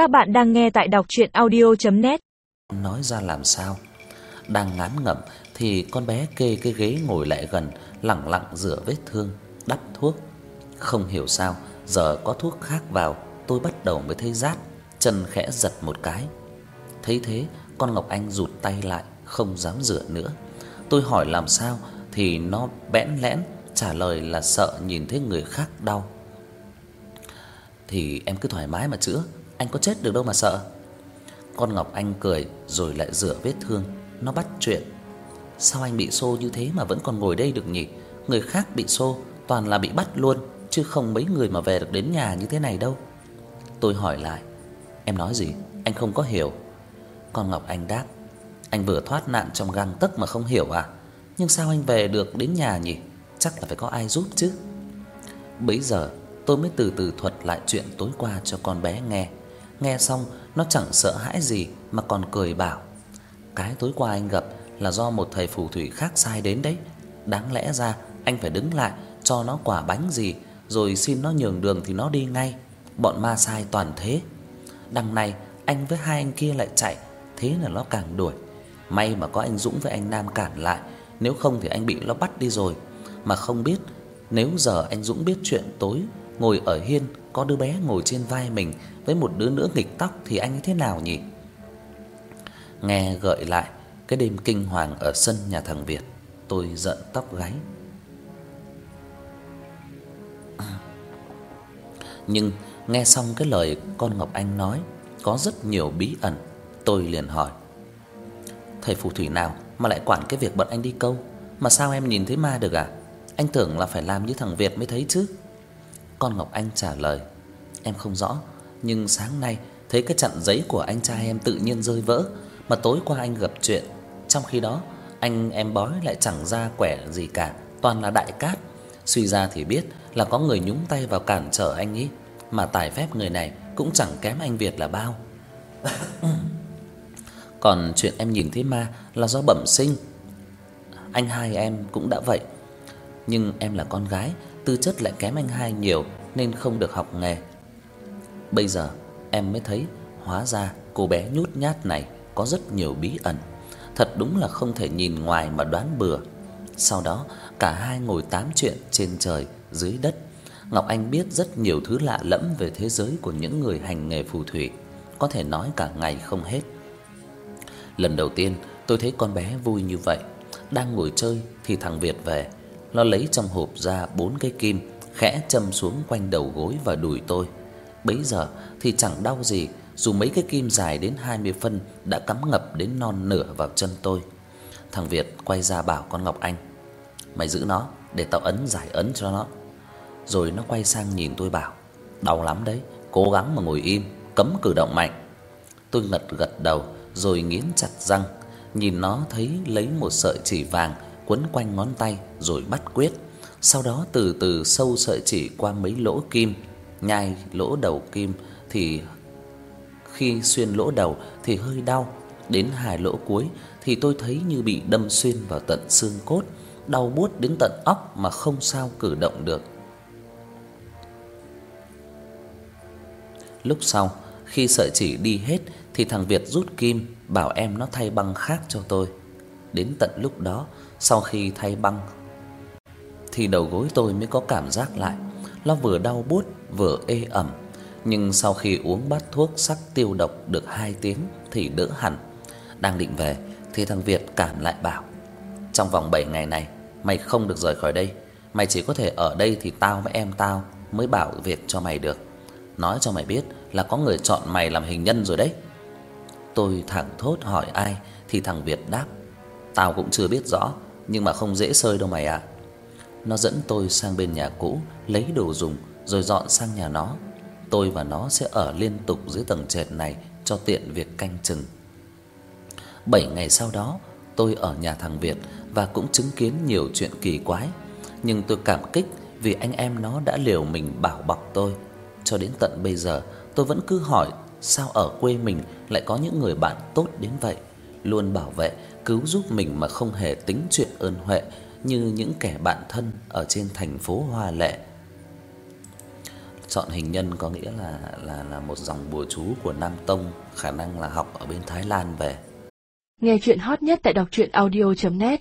Các bạn đang nghe tại đọc audio net Nói ra làm sao? Đang ngán ngẩm thì con bé kê cái ghế ngồi lại gần, lặng lặng rửa vết thương, đắp thuốc. Không hiểu sao, giờ có thuốc khác vào, tôi bắt đầu mới thấy rát, chân khẽ giật một cái. Thấy thế, con Ngọc Anh rụt tay lại, không dám rửa nữa. Tôi hỏi làm sao thì nó bẽn lẽn trả lời là sợ nhìn thấy người khác đau. Thì em cứ thoải mái mà chữa, anh có chết được đâu mà sợ. Con Ngọc Anh cười rồi lại rửa vết thương, nó bắt chuyện. Sao anh bị xô như thế mà vẫn còn ngồi đây được nhỉ? Người khác bị xô toàn là bị bắt luôn, chứ không mấy người mà về được đến nhà như thế này đâu. Tôi hỏi lại, em nói gì? Anh không có hiểu. Con Ngọc Anh đáp, anh vừa thoát nạn trong gang tấc mà không hiểu à? Nhưng sao anh về được đến nhà nhỉ? Chắc là phải có ai giúp chứ. Bấy giờ tôi mới từ từ thuật lại chuyện tối qua cho con bé nghe. Nghe xong, nó chẳng sợ hãi gì mà còn cười bảo: "Cái tối qua anh gặp là do một thầy phù thủy khác sai đến đấy. Đáng lẽ ra anh phải đứng lại cho nó quả bánh gì rồi xin nó nhường đường thì nó đi ngay. Bọn ma sai toàn thế. Đằng này anh với hai anh kia lại chạy, thế là nó càng đuổi. May mà có anh Dũng với anh Nam cản lại, nếu không thì anh bị nó bắt đi rồi. Mà không biết nếu giờ anh Dũng biết chuyện tối ngồi ở hiên có đứa bé ngồi trên vai mình với một đứa nữa nghịch tóc thì anh ấy thế nào nhỉ? Nghe gợi lại cái đêm kinh hoàng ở sân nhà thằng Việt, tôi giận tóc gáy. Nhưng nghe xong cái lời con Ngọc Anh nói có rất nhiều bí ẩn, tôi liền hỏi: "Thầy phù thủy nào mà lại quản cái việc bận anh đi câu, mà sao em nhìn thấy ma được à? Anh tưởng là phải làm như thằng Việt mới thấy chứ?" Con Ngọc Anh trả lời: "Em không rõ, nhưng sáng nay thấy cái chặn giấy của anh trai em tự nhiên rơi vỡ, mà tối qua anh gặp chuyện, trong khi đó anh em bói lại chẳng ra quẻ gì cả, toàn là đại cát. Suy ra thì biết là có người nhúng tay vào cản trở anh ấy, mà tài phép người này cũng chẳng kém anh Việt là bao. Còn chuyện em nhìn thấy ma là do bẩm sinh. Anh hai em cũng đã vậy. Nhưng em là con gái, tư chất lại kém anh hai nhiều nên không được học nghề. Bây giờ em mới thấy hóa ra cô bé nhút nhát này có rất nhiều bí ẩn. Thật đúng là không thể nhìn ngoài mà đoán bừa. Sau đó, cả hai ngồi tám chuyện trên trời, dưới đất. Ngọc Anh biết rất nhiều thứ lạ lẫm về thế giới của những người hành nghề phù thủy, có thể nói cả ngày không hết. Lần đầu tiên tôi thấy con bé vui như vậy, đang ngồi chơi thì thằng Việt về, nó lấy trong hộp ra bốn cái kim, khẽ châm xuống quanh đầu gối và đùi tôi. Bấy giờ thì chẳng đau gì, dù mấy cái kim dài đến 20 phân đã cắm ngập đến non nửa vào chân tôi. Thằng Việt quay ra bảo con Ngọc Anh: "Mày giữ nó để tao ấn giải ấn cho nó." Rồi nó quay sang nhìn tôi bảo: "Đau lắm đấy, cố gắng mà ngồi im, cấm cử động mạnh." Tôi ngật gật đầu rồi nghiến chặt răng, nhìn nó thấy lấy một sợi chỉ vàng quấn quanh ngón tay rồi bắt quyết. Sau đó từ từ sâu sợi chỉ qua mấy lỗ kim, nhai lỗ đầu kim thì khi xuyên lỗ đầu thì hơi đau, đến hai lỗ cuối thì tôi thấy như bị đâm xuyên vào tận xương cốt, đau buốt đến tận óc mà không sao cử động được. Lúc sau, khi sợi chỉ đi hết thì thằng Việt rút kim bảo em nó thay băng khác cho tôi. Đến tận lúc đó, sau khi thay băng thì đầu gối tôi mới có cảm giác lại, nó vừa đau buốt vừa ê ẩm, nhưng sau khi uống bát thuốc sắc tiêu độc được 2 tiếng thì đỡ hẳn. Đang định về thì thằng Việt cản lại bảo: "Trong vòng 7 ngày này mày không được rời khỏi đây, mày chỉ có thể ở đây thì tao với em tao mới bảo việc cho mày được. Nói cho mày biết là có người chọn mày làm hình nhân rồi đấy." Tôi thẳng thốt hỏi ai thì thằng Việt đáp: "Tao cũng chưa biết rõ, nhưng mà không dễ sơi đâu mày ạ." Nó dẫn tôi sang bên nhà cũ lấy đồ dùng rồi dọn sang nhà nó. Tôi và nó sẽ ở liên tục dưới tầng trệt này cho tiện việc canh chừng. 7 ngày sau đó, tôi ở nhà thằng Việt và cũng chứng kiến nhiều chuyện kỳ quái, nhưng tôi cảm kích vì anh em nó đã liều mình bảo bọc tôi. Cho đến tận bây giờ, tôi vẫn cứ hỏi sao ở quê mình lại có những người bạn tốt đến vậy, luôn bảo vệ, cứu giúp mình mà không hề tính chuyện ơn huệ như những kẻ bạn thân ở trên thành phố Hoa Lệ. Chọn hình nhân có nghĩa là là là một dòng bùa chú của Nam Tông, khả năng là học ở bên Thái Lan về. Nghe chuyện hot nhất tại đọc truyện audio net